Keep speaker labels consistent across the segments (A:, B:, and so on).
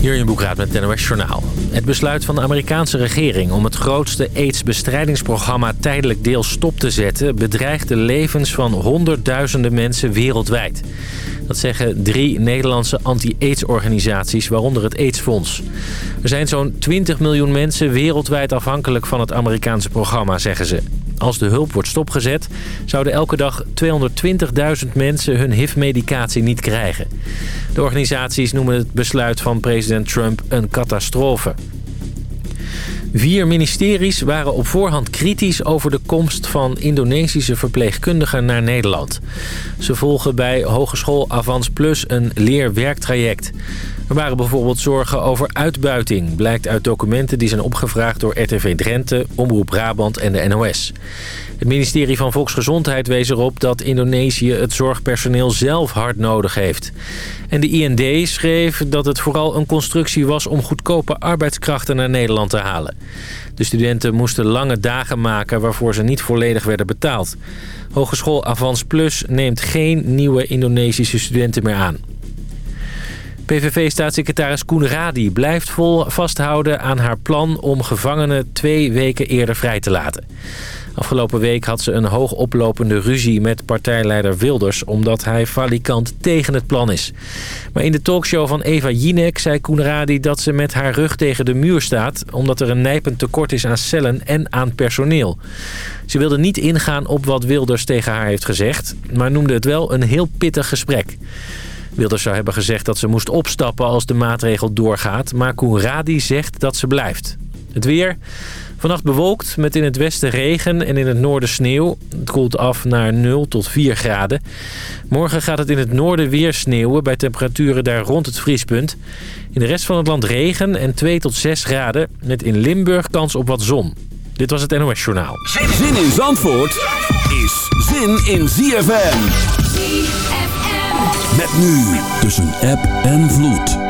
A: Hier in Boekraad met het NOS Journaal. Het besluit van de Amerikaanse regering om het grootste AIDS-bestrijdingsprogramma tijdelijk deels stop te zetten... bedreigt de levens van honderdduizenden mensen wereldwijd. Dat zeggen drie Nederlandse anti-AIDS-organisaties, waaronder het AIDS-fonds. Er zijn zo'n 20 miljoen mensen wereldwijd afhankelijk van het Amerikaanse programma, zeggen ze. Als de hulp wordt stopgezet, zouden elke dag 220.000 mensen hun HIV-medicatie niet krijgen. De organisaties noemen het besluit van president Trump een catastrofe. Vier ministeries waren op voorhand kritisch over de komst van Indonesische verpleegkundigen naar Nederland. Ze volgen bij Hogeschool Avans Plus een leerwerktraject. Er waren bijvoorbeeld zorgen over uitbuiting, blijkt uit documenten die zijn opgevraagd door RTV Drenthe, Omroep Brabant en de NOS. Het ministerie van Volksgezondheid wees erop dat Indonesië het zorgpersoneel zelf hard nodig heeft. En de IND schreef dat het vooral een constructie was om goedkope arbeidskrachten naar Nederland te halen. De studenten moesten lange dagen maken waarvoor ze niet volledig werden betaald. Hogeschool Avans Plus neemt geen nieuwe Indonesische studenten meer aan. PVV-staatssecretaris Koen Radi blijft vol vasthouden aan haar plan om gevangenen twee weken eerder vrij te laten. Afgelopen week had ze een hoogoplopende ruzie met partijleider Wilders... omdat hij falikant tegen het plan is. Maar in de talkshow van Eva Jinek zei Koenradi dat ze met haar rug tegen de muur staat... omdat er een nijpend tekort is aan cellen en aan personeel. Ze wilde niet ingaan op wat Wilders tegen haar heeft gezegd... maar noemde het wel een heel pittig gesprek. Wilders zou hebben gezegd dat ze moest opstappen als de maatregel doorgaat... maar Koenradi zegt dat ze blijft. Het weer... Vannacht bewolkt met in het westen regen en in het noorden sneeuw. Het koelt af naar 0 tot 4 graden. Morgen gaat het in het noorden weer sneeuwen bij temperaturen daar rond het vriespunt. In de rest van het land regen en 2 tot 6 graden met in Limburg kans op wat zon. Dit was het NOS Journaal.
B: Zin in Zandvoort is zin in ZFM. ZFM. Met nu tussen app en vloed.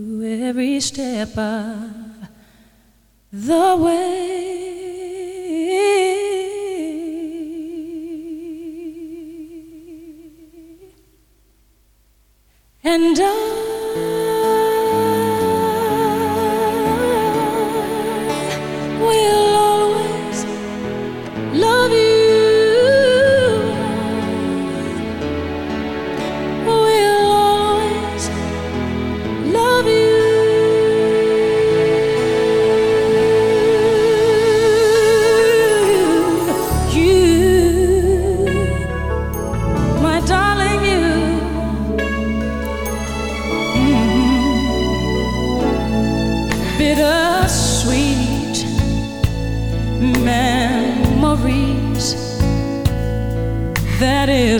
C: every step of the way. And I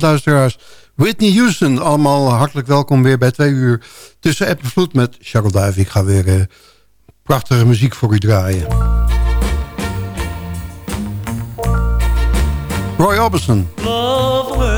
D: weekend, luisteraars. Whitney Houston, allemaal hartelijk welkom weer bij twee uur tussen app en vloed met Charles Dive. Ik ga weer eh, prachtige muziek voor u draaien. Roy Orbison.
E: Love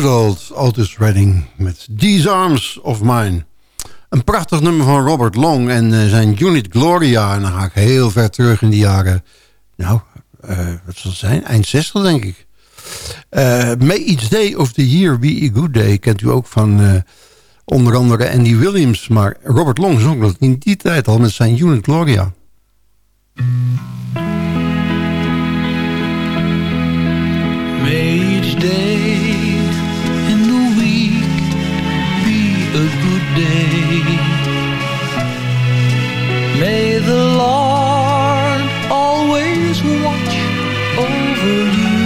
F: Good old Redding met These Arms of Mine. Een prachtig nummer van Robert Long en eh, zijn Unit Gloria. En dan ga ik heel ver terug in de jaren... Nou, eh, wat zal het zijn? Eind 60 denk ik. Eh, May each day of the year be a good day. Kent u ook van onder andere Andy Williams. Maar Robert Long zong dat in die tijd al met zijn Unit Gloria.
E: May each day a good day. May the Lord always watch over you.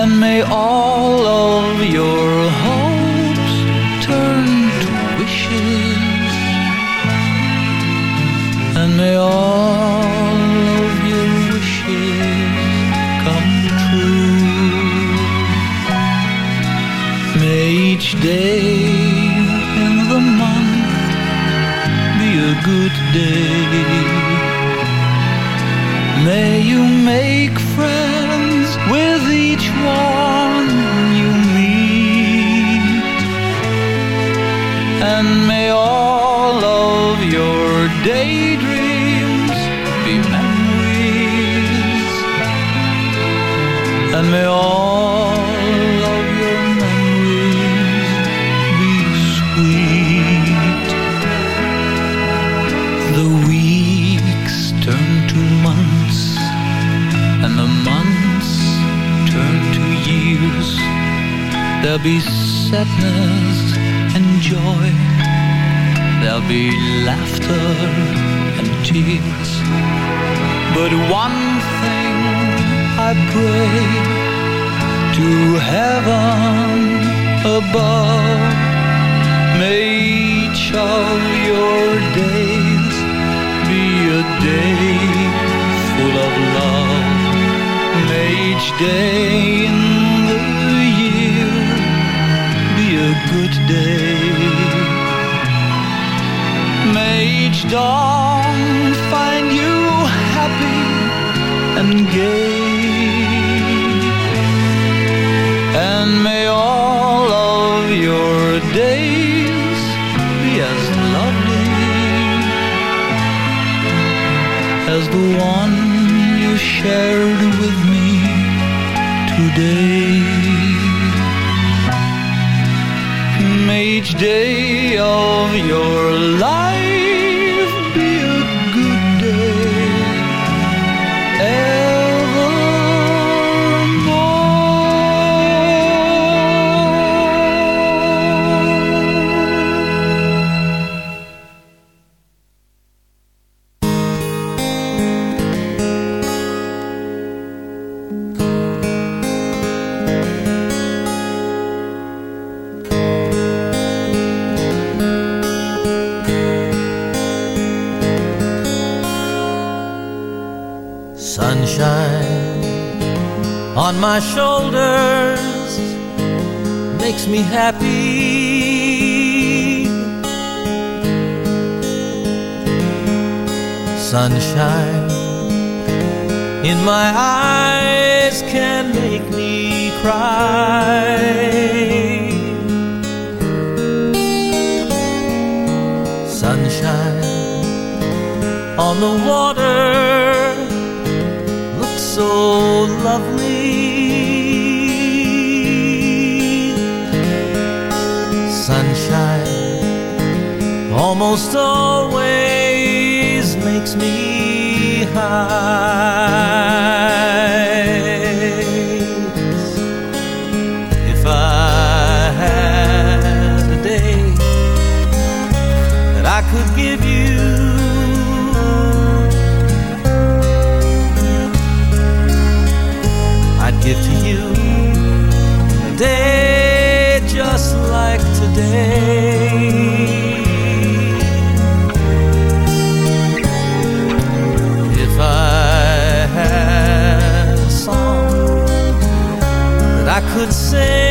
E: And may all of your hopes turn to wishes. And may all each day in the month be a good day. May you make friends with each one you meet. And may all of your daydreams be memories. And may all There'll be sadness and joy. There'll be laughter and tears. But one thing I pray to heaven above. May each of your days be a day full of love. May each day a good day. May each dawn find you happy and gay. And may all of your days be as lovely as the one you shared with me today. day of your life.
G: sunshine in my eyes can make me cry. Sunshine on the water looks so lovely. Sunshine almost always makes me heights. If I had a day that I could give you, I'd give to you a day just like today. say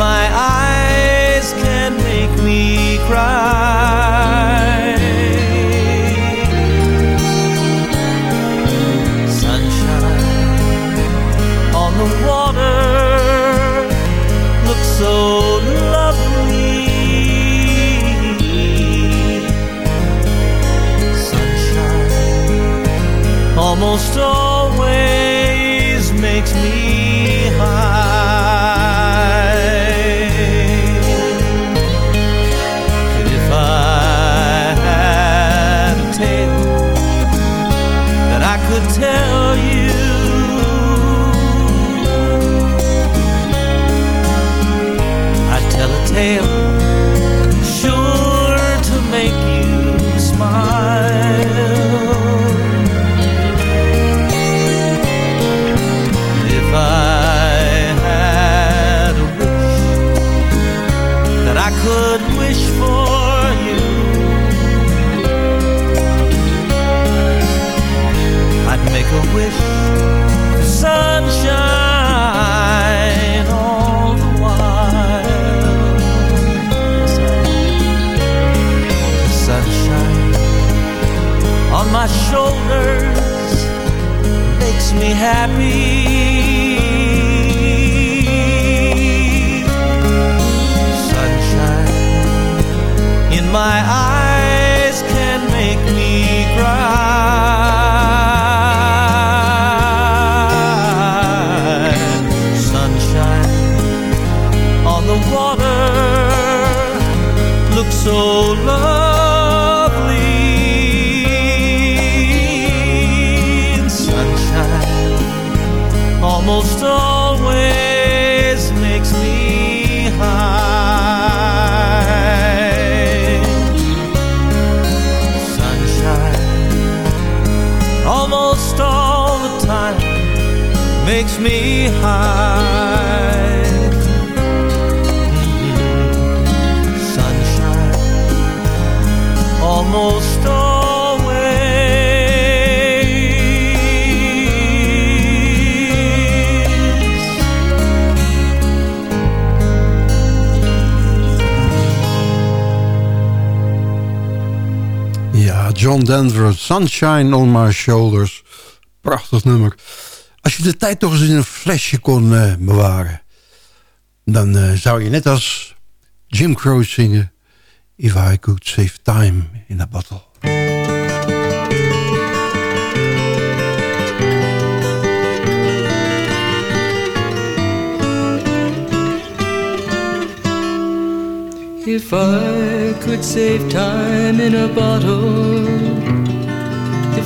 G: my eyes can make me cry. shoulders makes me happy. takes me high. Sunshine, almost always. Ja,
F: John Denver, Sunshine on My Shoulders. Prachtig nummer. Als je de tijd toch eens in een flesje kon uh, bewaren... dan uh, zou je net als Jim Crow zingen... If I could save time in a bottle.
H: If I could save time in a bottle,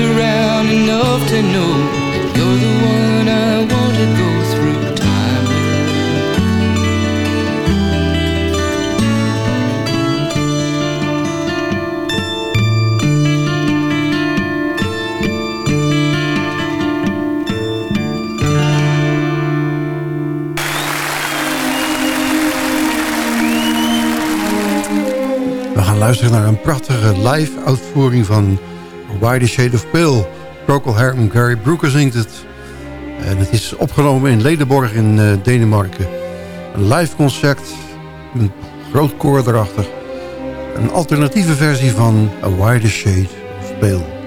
H: Around enough to know that you're the one I want to go through
F: luisteren naar een prachtige live-uitvoering van Why the Shade of Pale. Procol Harum, Gary Brooker zingt het. En het is opgenomen in Ledenborg in uh, Denemarken. Een live concert, een groot koor erachter. Een alternatieve versie van A Why the Shade of Pale.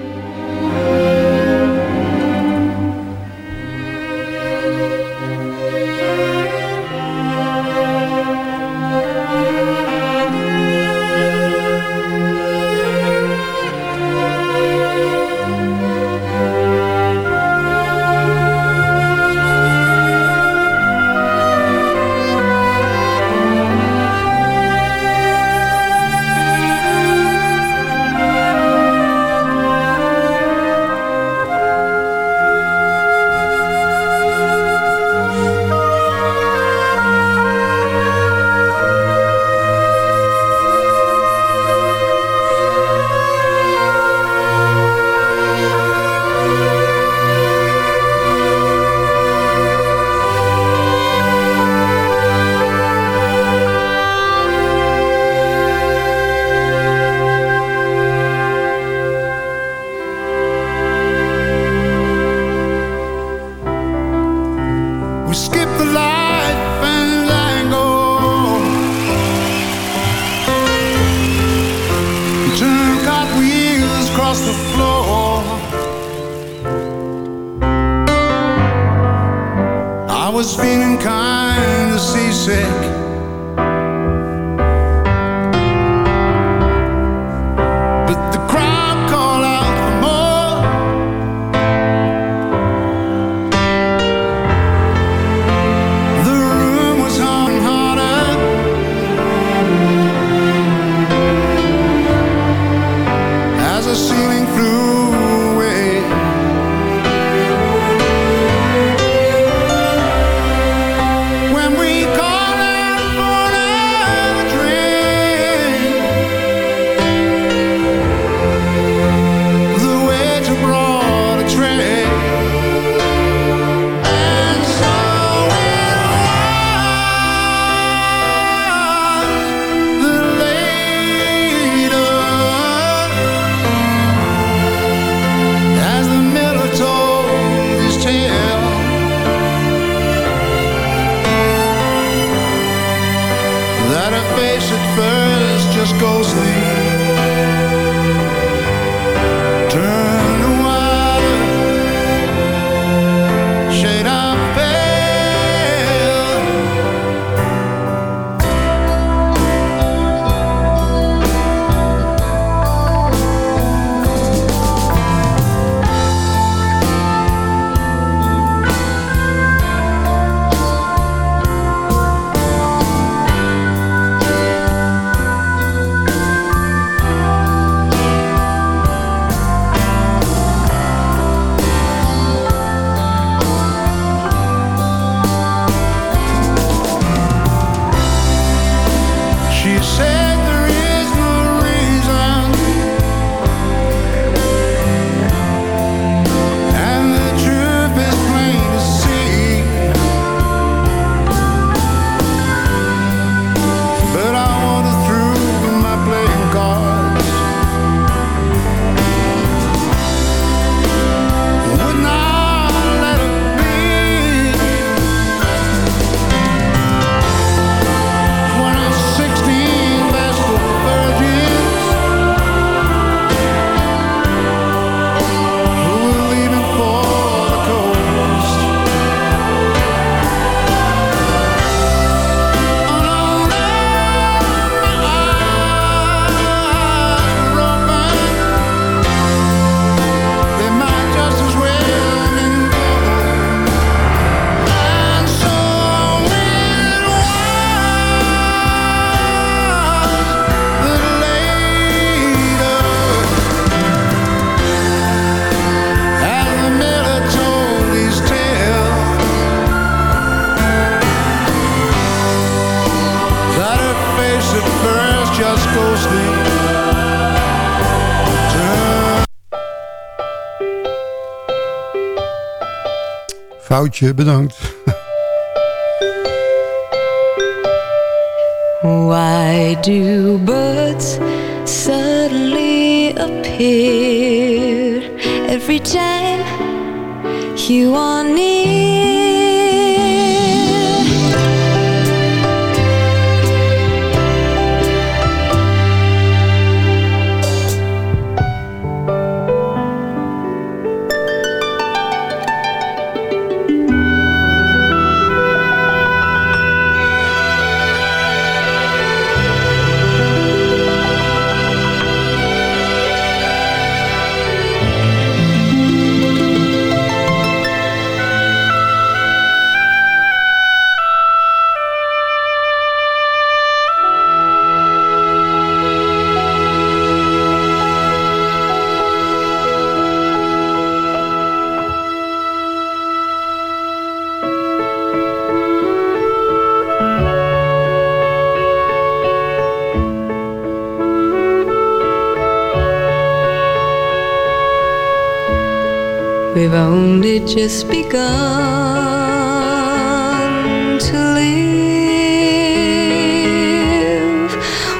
D: Vrouwtje, bedankt.
C: Why do birds suddenly appear every time you are near? just begun to live.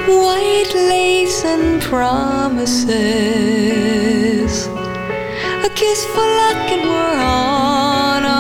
C: White lace and promises, a kiss for luck, and we're on.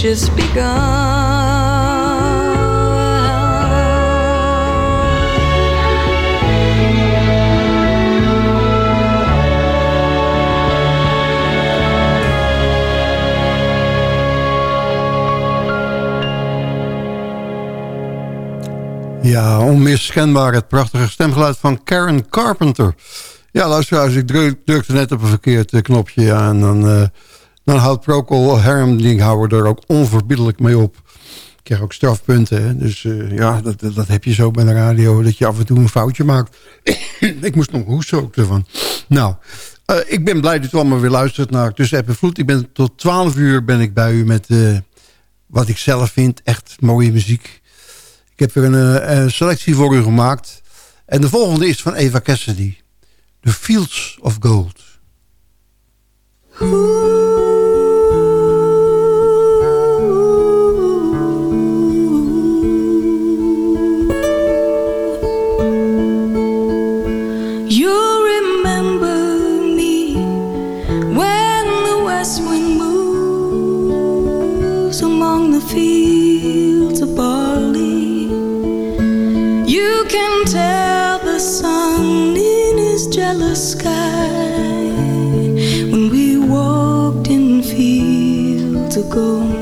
G: Just begun.
F: Ja, onmiskenbaar het prachtige stemgeluid van Karen Carpenter. Ja, luisteraars, ik druk, drukte net op een verkeerd eh, knopje aan. Dan, uh, dan houdt Procol Harum er ook onverbiddelijk mee op. Ik krijg ook strafpunten. Hè? Dus uh, ja, dat, dat, heb je zo bij de radio, dat je af en toe een foutje maakt. ik moest nog hoesten ook ervan. Nou, uh, ik ben blij dat u allemaal weer luistert naar Tussen App en Vloed. Ik ben tot 12 uur ben ik bij u met wat ik zelf vind echt mooie muziek. Ik heb er een, een, selectie voor u gemaakt. En de volgende is van Eva Cassidy. The Fields of Gold.
D: in his jealous sky
F: when we walked in fields of gold.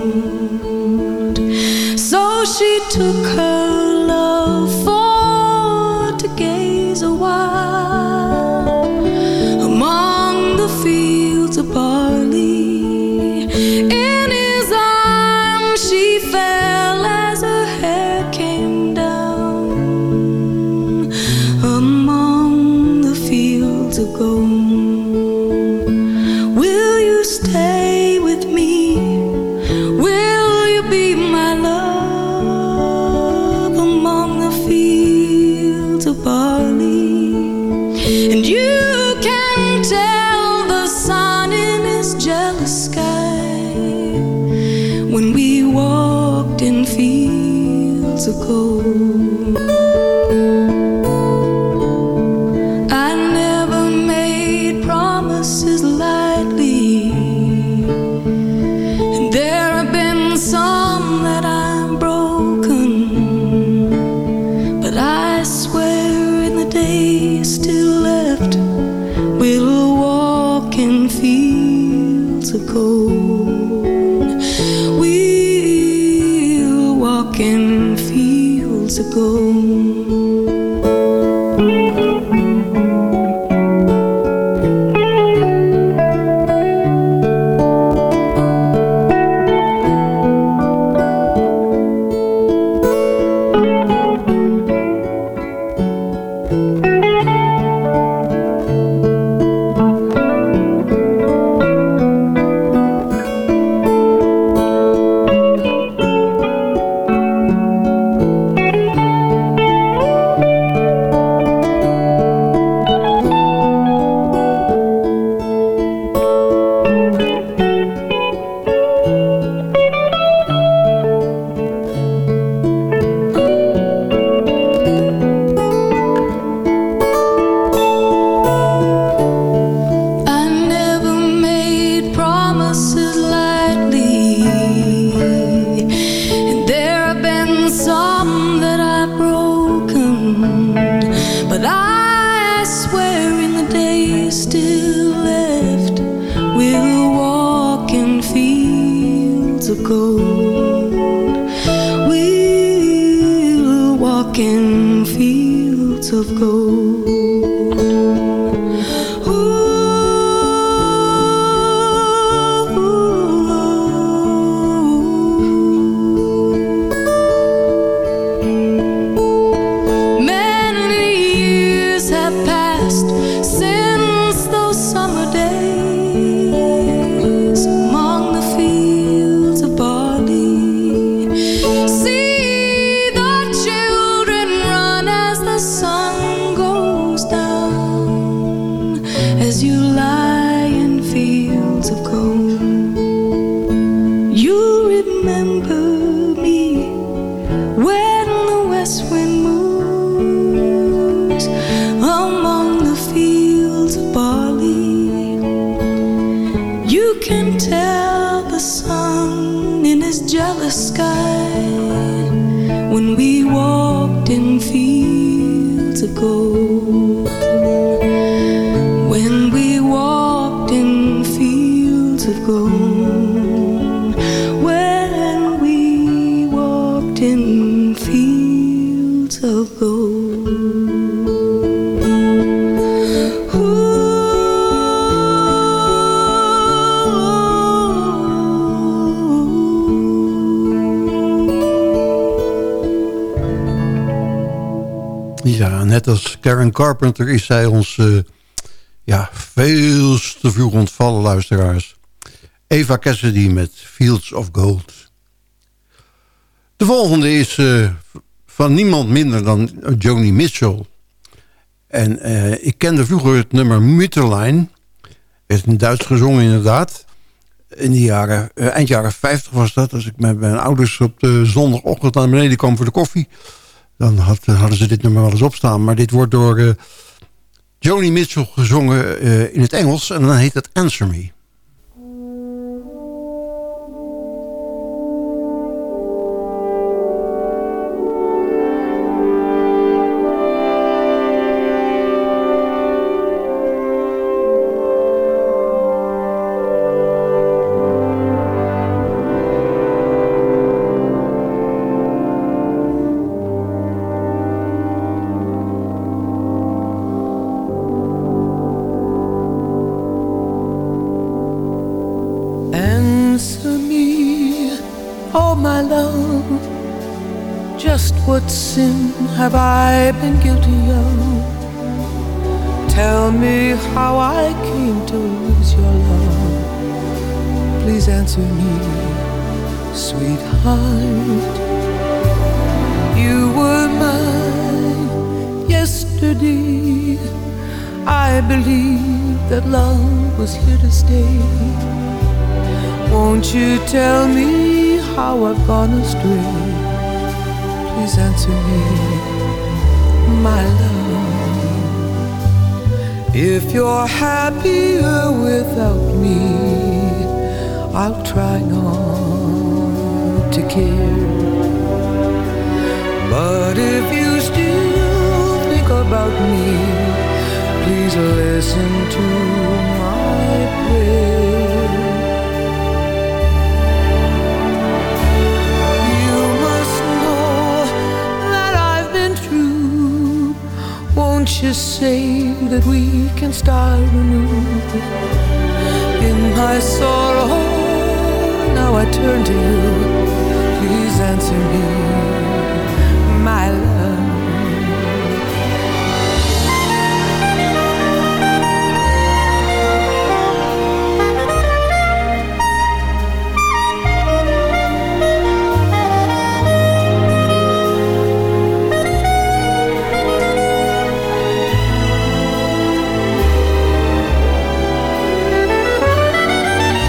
F: Als Karen Carpenter is zij ons uh, ja, veel te vroeg ontvallen luisteraars. Eva Cassidy met Fields of Gold. De volgende is uh, van niemand minder dan Joni Mitchell. En uh, ik kende vroeger het nummer Mutterlein. Het is in Duits gezongen inderdaad. In de jaren, eind jaren 50 was dat. Als ik met mijn ouders op de zondagochtend naar beneden kwam voor de koffie. Dan had, hadden ze dit nummer wel eens opstaan. Maar dit wordt door uh, Joni Mitchell gezongen in het Engels. En dan heet het Answer Me.
I: Sweetheart. You were mine yesterday. I believe that love was here to stay. Won't you tell me how I've gone astray? please answer me, my love. If you're happier without me, I'll try not to care. But if you still think about me, please listen to my prayer. you must know that I've been true. Won't you say that we can start anew? In my sorrow, now I turn to you. Answer me, my love.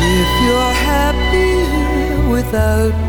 I: If you're happy without.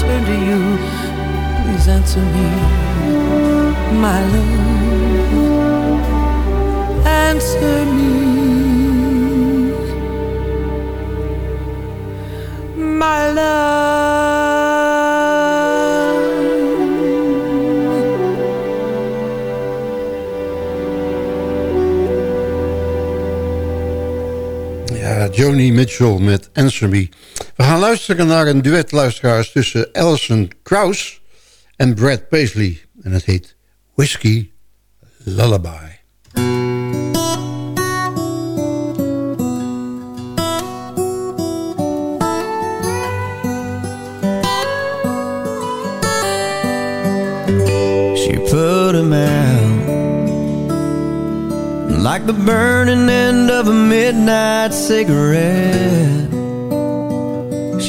I: Turn to you. Please answer me, my love. Answer me, my love.
F: Joni Mitchell met Answer Me. We gaan luisteren naar een duet luisteraars tussen Alison Krauss en Brad Paisley. En het heet Whiskey Lullaby.
J: She put him out Like the burning end of a midnight cigarette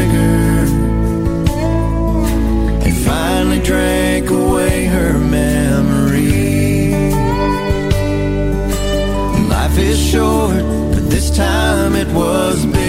J: trigger and finally drank away her memory. Life is short, but this time it was.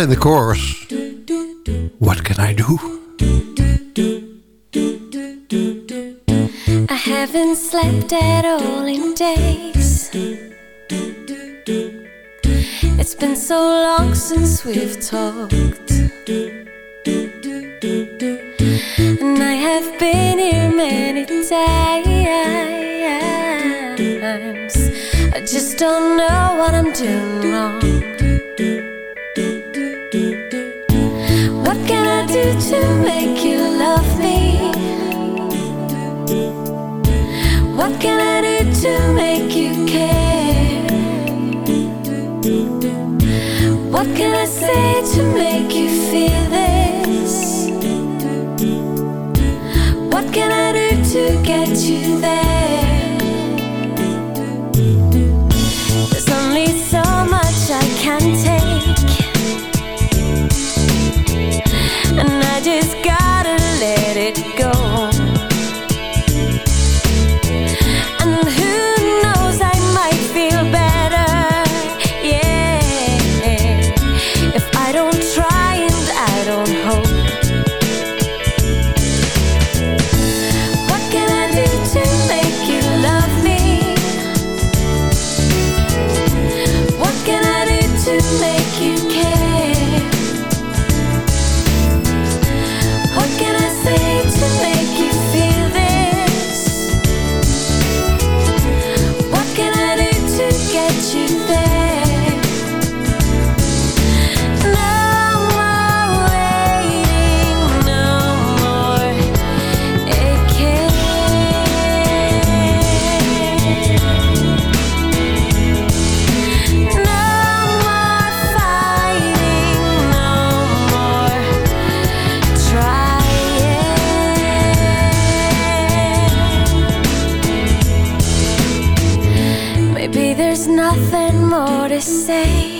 J: And the
D: chorus. What can I do?
C: I haven't slept at all in days. It's been so long since we've talked. And I have been here many times. I just don't know what I'm doing wrong. Can I do to make you care? What can I say to make you feel this? What can I do to get you there? Nothing more to say.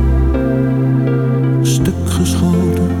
H: geschoten,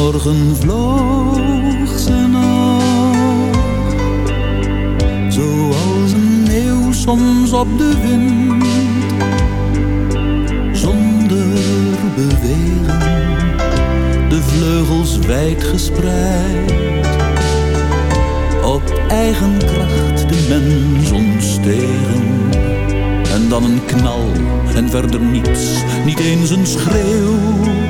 E: Vanmorgen vloog ze nog, zoals een meeuw soms op de wind, zonder bewegen, de vleugels wijd gespreid. Op eigen kracht de mens ontstegen. En dan een knal en verder niets, niet eens een schreeuw.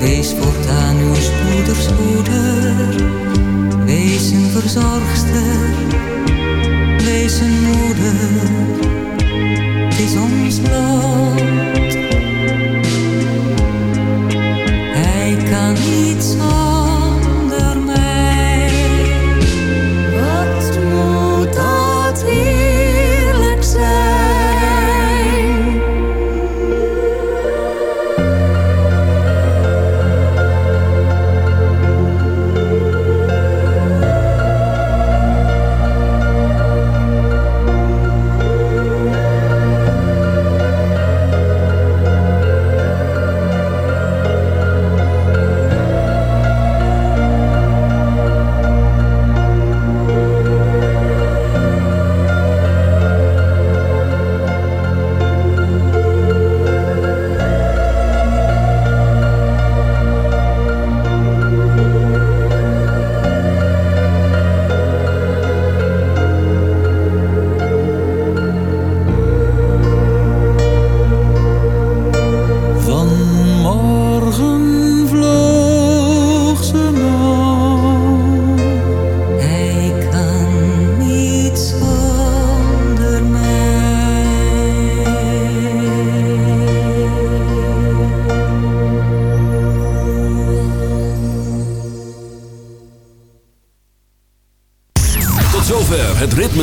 D: Wees voortaan uw spoeders moeder. Wees een verzorgster,